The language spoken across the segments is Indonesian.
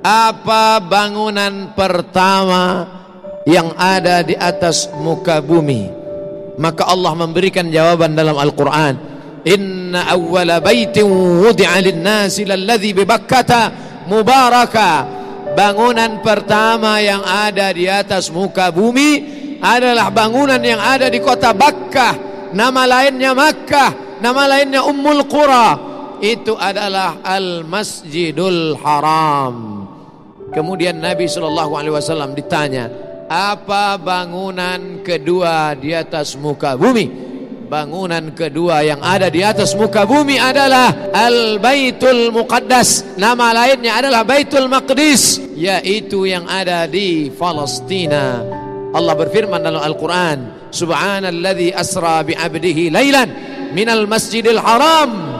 Apa bangunan pertama yang ada di atas muka bumi? Maka Allah memberikan jawaban dalam Al-Quran. Inna awwala baitin wudi'a lin-nasi lalladhi bi Bakkata mubaraka. Bangunan pertama yang ada di atas muka bumi adalah bangunan yang ada di kota Bakkah. Nama lainnya Makkah, nama lainnya Ummul Qura. Itu adalah Al-Masjidul Haram. Kemudian Nabi Shallallahu Alaihi Wasallam ditanya, apa bangunan kedua di atas muka bumi? Bangunan kedua yang ada di atas muka bumi adalah Al-Baitul Muqaddas. Nama lainnya adalah Baitul Maqdis, yaitu yang ada di Palestina. Allah berfirman dalam Al-Quran, Subhanalladzi asra bi abdihi lailan minal masjidil haram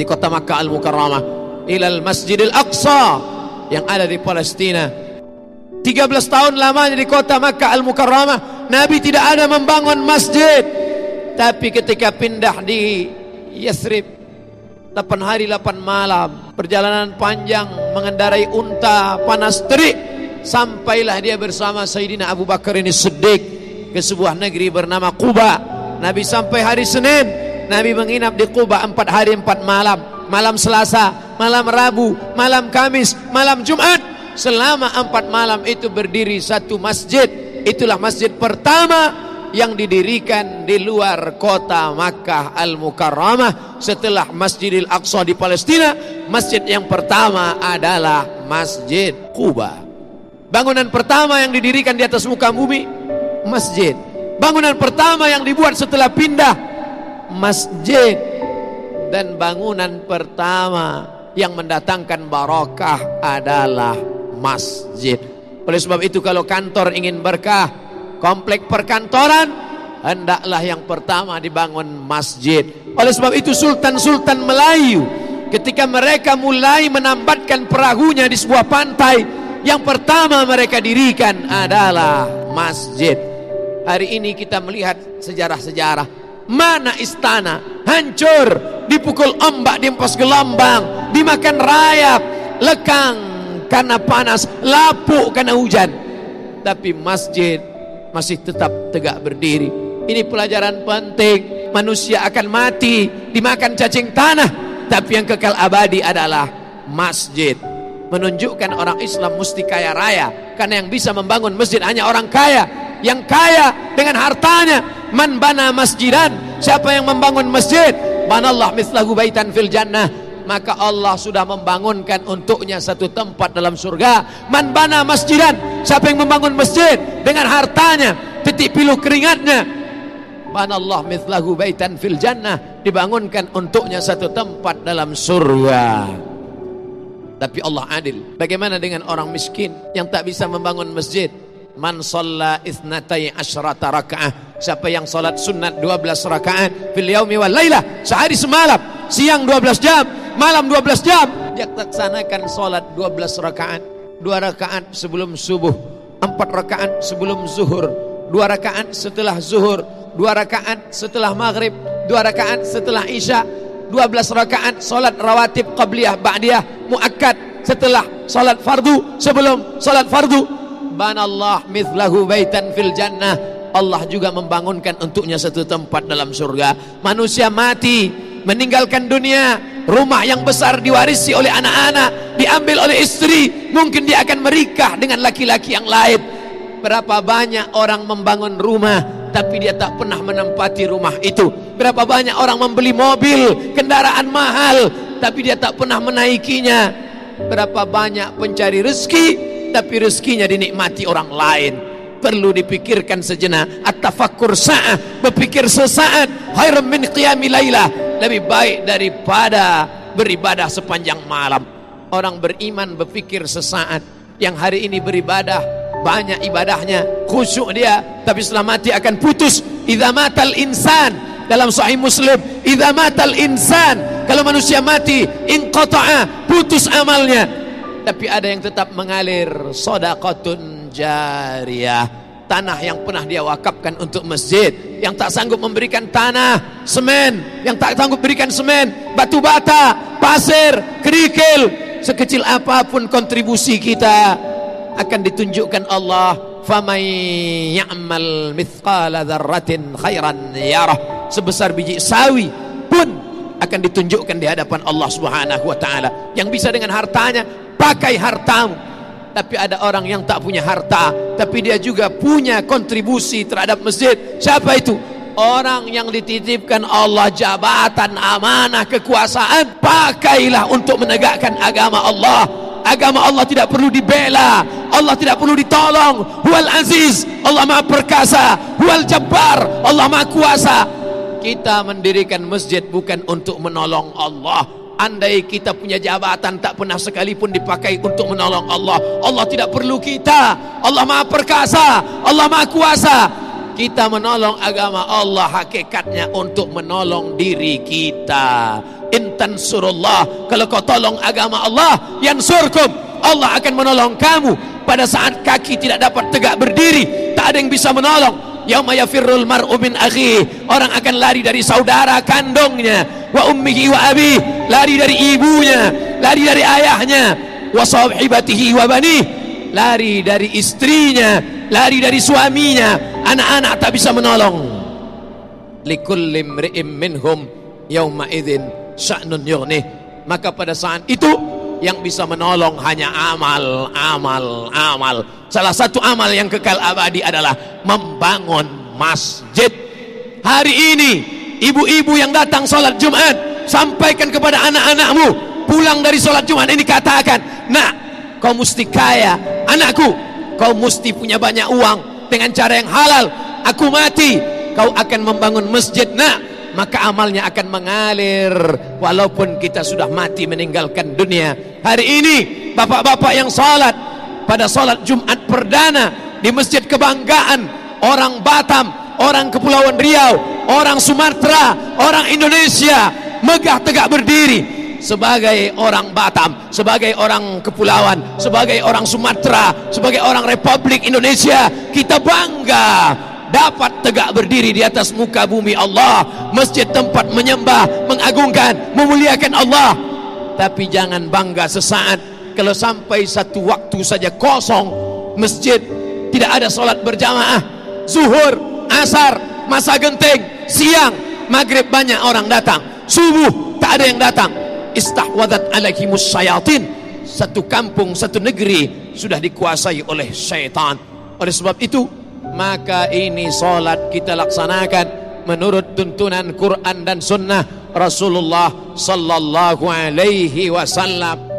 di kota Makkah Al-Mukarramah ilal masjidil aqsa yang ada di Palestina. 13 tahun lamanya di kota Makkah Al-Mukarramah Nabi tidak ada membangun masjid. Tapi ketika pindah di Yasrib 8 hari 8 malam perjalanan panjang mengendarai unta panas terik sampailah dia bersama Sayyidina Abu Bakar ini sedik ke sebuah negeri bernama Quba. Nabi sampai hari Senin Nabi menginap di Quba 4 hari 4 malam malam Selasa malam Rabu, malam Kamis, malam Jumat. Selama empat malam itu berdiri satu masjid. Itulah masjid pertama yang didirikan di luar kota Makkah Al-Mukarramah setelah Masjidil Aqsa di Palestina. Masjid yang pertama adalah Masjid Kuba. Bangunan pertama yang didirikan di atas muka bumi masjid. Bangunan pertama yang dibuat setelah pindah masjid dan bangunan pertama yang mendatangkan barokah adalah masjid. Oleh sebab itu kalau kantor ingin berkah, komplek perkantoran hendaklah yang pertama dibangun masjid. Oleh sebab itu sultan-sultan Melayu ketika mereka mulai menambatkan perahunya di sebuah pantai, yang pertama mereka dirikan adalah masjid. Hari ini kita melihat sejarah-sejarah Mana istana? Hancur, dipukul ombak, diempos gelombang, dimakan rayap, lekang karena panas, lapuk karena hujan. Tapi masjid masih tetap tegak berdiri. Ini pelajaran penting. Manusia akan mati dimakan cacing tanah, tapi yang kekal abadi adalah masjid. Menunjukkan orang Islam mesti kaya raya, karena yang bisa membangun masjid hanya orang kaya. Yang kaya dengan hartanya, Man bana masjidan, siapa yang membangun masjid, banallah mislahu baitan fil jannah, maka Allah sudah membangunkan untuknya satu tempat dalam surga. Man bana masjidan, siapa yang membangun masjid dengan hartanya, titik pilu keringatnya, banallah mislahu baitan fil jannah, dibangunkan untuknya satu tempat dalam surga. Tapi Allah adil. Bagaimana dengan orang miskin yang tak bisa membangun masjid? Man shalla ithnatai asyrata raka'ah. Siapa yang salat sunat 12 rakaat fil yaumi wal lailah, sehari semalam, siang 12 jam, malam 12 jam, dia laksanakan salat 12 rakaat. Dua rakaat sebelum subuh, empat rakaat sebelum zuhur, dua rakaat setelah zuhur, dua rakaat setelah maghrib, dua rakaat setelah isya, 12 rakaat salat rawatib qabliyah ba'diyah muakkad setelah salat fardu sebelum salat fardu banallah mithlahu baitan fil jannah. Allah juga membangunkan untuknya satu tempat dalam surga. Manusia mati meninggalkan dunia. Rumah yang besar diwarisi oleh anak-anak diambil oleh istri. Mungkin dia akan menikah dengan laki-laki yang lain. Berapa banyak orang membangun rumah tapi dia tak pernah menempati rumah itu. Berapa banyak orang membeli mobil kendaraan mahal tapi dia tak pernah menaikinya. Berapa banyak pencari rezeki tapi rezekinya dinikmati orang lain. Perlu dipikirkan sejenak. At-tafakkur sa'ah. Berpikir sesaat. Khairum min qiyami lailah lebih baik daripada beribadah sepanjang malam. Orang beriman berpikir sesaat. Yang hari ini beribadah banyak ibadahnya khusyuk dia tapi setelah mati akan putus. Idza matal insan dalam sahih muslim idza matal insan kalau manusia mati inqata'a putus amalnya tapi ada yang tetap mengalir. Sodakotun jariyah. Tanah yang pernah dia wakafkan untuk masjid. Yang tak sanggup memberikan tanah semen. Yang tak sanggup berikan semen batu bata pasir kerikil. Sekecil apa pun kontribusi kita akan ditunjukkan Allah. Famay ya'mal mithqala dzarratin khairan yarah sebesar biji sawi pun akan ditunjukkan di hadapan Allah Subhanahu wa taala. Yang bisa dengan hartanya pakai hartamu. Tapi ada orang yang tak punya harta tapi dia juga punya kontribusi terhadap masjid. Siapa itu? Orang yang dititipkan Allah jabatan amanah kekuasaan. Pakailah untuk menegakkan agama Allah. Agama Allah tidak perlu dibela. Allah tidak perlu ditolong. Huwal aziz Allah maha perkasa. Huwal jabbar Allah maha kuasa. Kita mendirikan masjid bukan untuk menolong Allah Andai kita punya jabatan tak pernah sekalipun dipakai untuk menolong Allah. Allah tidak perlu kita. Allah Maha Perkasa, Allah Maha Kuasa. Kita menolong agama Allah hakikatnya untuk menolong diri kita. Intan surullah. Kalau kau tolong agama Allah, yang surkum. Allah akan menolong kamu. Pada saat kaki tidak dapat tegak berdiri, tak ada yang bisa menolong yauma yafirrul mar'u min akhi. Orang akan lari dari saudara kandungnya. Wa ummihi wa abi. Lari dari ibunya. Lari dari ayahnya. Wa sahibatihi wa bani. Lari dari istrinya. Lari dari suaminya. Anak-anak tak bisa menolong. Likulli imri'im minhum yauma idzin sya'nun yughnih. Maka pada saat itu yang bisa menolong hanya amal, amal, amal. Salah satu amal yang kekal abadi adalah membangun masjid. Hari ini, ibu-ibu yang datang sholat Jumat, sampaikan kepada anak-anakmu, pulang dari sholat Jumat ini katakan, nak, kau mesti kaya, anakku, kau mesti punya banyak uang dengan cara yang halal. Aku mati, kau akan membangun masjid, nak maka amalnya akan mengalir. Walaupun kita sudah mati meninggalkan dunia hari ini bapak-bapak yang salat pada salat Jumat perdana di masjid kebanggaan orang Batam orang Kepulauan Riau orang Sumatera orang Indonesia megah tegak berdiri. Sebagai orang Batam sebagai orang Kepulauan sebagai orang Sumatera sebagai orang Republik Indonesia kita bangga dapat tegak berdiri di atas muka bumi Allah. Masjid tempat menyembah mengagungkan memuliakan Allah. Tapi jangan bangga sesaat kalau sampai satu waktu saja kosong. Masjid tidak ada solat berjamaah. Zuhur asar masa genting siang maghrib banyak orang datang. Subuh tak ada yang datang. Istahwadat alaihimus syayatin. Satu kampung satu negeri sudah dikuasai oleh syaitan. Oleh sebab itu maka ini solat kita laksanakan menurut tuntunan Quran dan Sunnah Rasulullah Sallallahu Alaihi Wasallam